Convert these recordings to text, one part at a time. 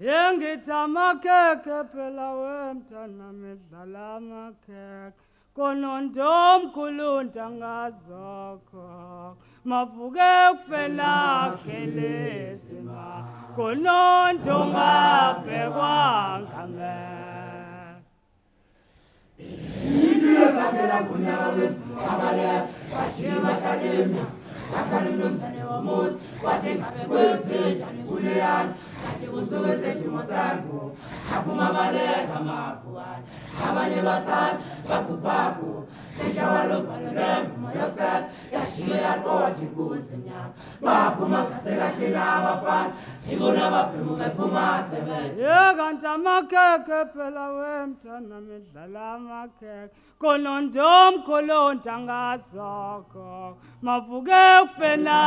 Yengithi amakhekhe phela wemntana medlala amakhekhe. Konontomkhulu ntangazokho. Mavuke kufena kelesima konontomabhekwangame Ithule sangela kunyaka wemvumo abaleka bashiye kusuke sedimo sanvu aphuma baleka amavuane Abanye basana bagubhagu Beshawa lovalo lemvumo yobusasa Yashiye yaqotha inkunzi mnyama Baphuma khasela thina abafana Sibona ababhimuka ephuma sebenza ye kanti amakhekhe phela wemntana medlala amakhekhe konontomkhulu ntangazokho mavuke kufena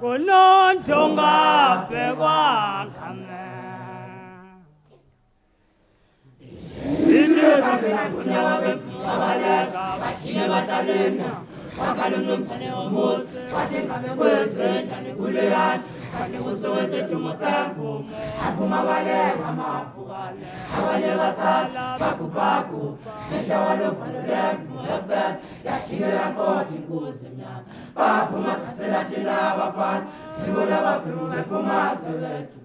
kunontonga pekwakhame bashiye batalena bakalunomsane womuzi bathi ngabe kwezenjani kuleyani. kanikusubiza icumu semvume hakuma wale wamavukane abanye basala bakubaku ngisho waluvalo lemvumo yofesa yashiye yankoti inkunzi nyama baphuma khasela thina abafana sibona babhimume kumazwe wethu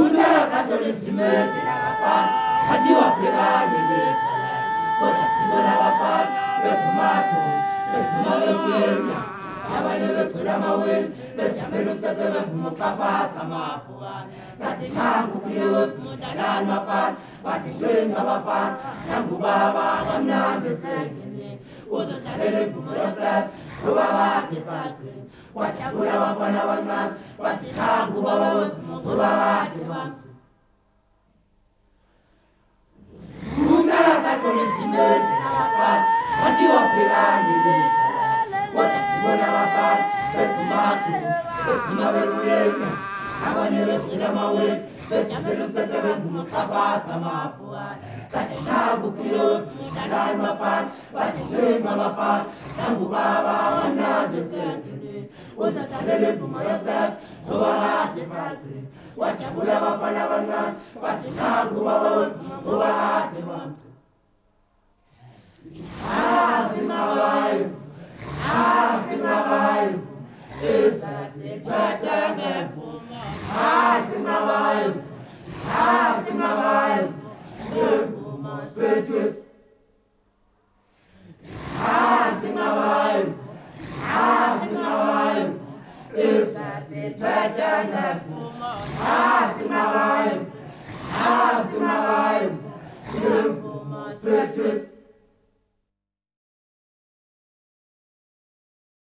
untela satolizimenti nabafana khathi wabhekane lisa kodwa sibona abafana bephumato bephuma bemuyenya abalobegula amawembe bejamela umsese bevuma uxaphasa amavukane sathi nanga ukuye wevuma udlalani bafana bathi ncinga abafana nanga ubaba kamnandi esengeneni uzodlalela imvumo yomsese kuba wakhe sagcina wajabula abafana abancane bathi nanga ubaba wevuma kuba wakhe wamgcina abantu ngabeluyena abanye bedlela amawele bejabelumsenze bengumaxabasa amafukana sathi nakukuyodlalayo mafana bathi ngenxa mafana nangubaba wananje sengeleni uzadalela imvumo yosefa ngobahade sagcina wajabula abafana abancane bathi nakubaba ngobahade Izasiphatha ngemvumo Azingawayo Azingawayo Ngemvumo siphethes Azingawayo Azingawayo Izasiphatha ngemvumo Azingawayo Azingawayo Ngemvumo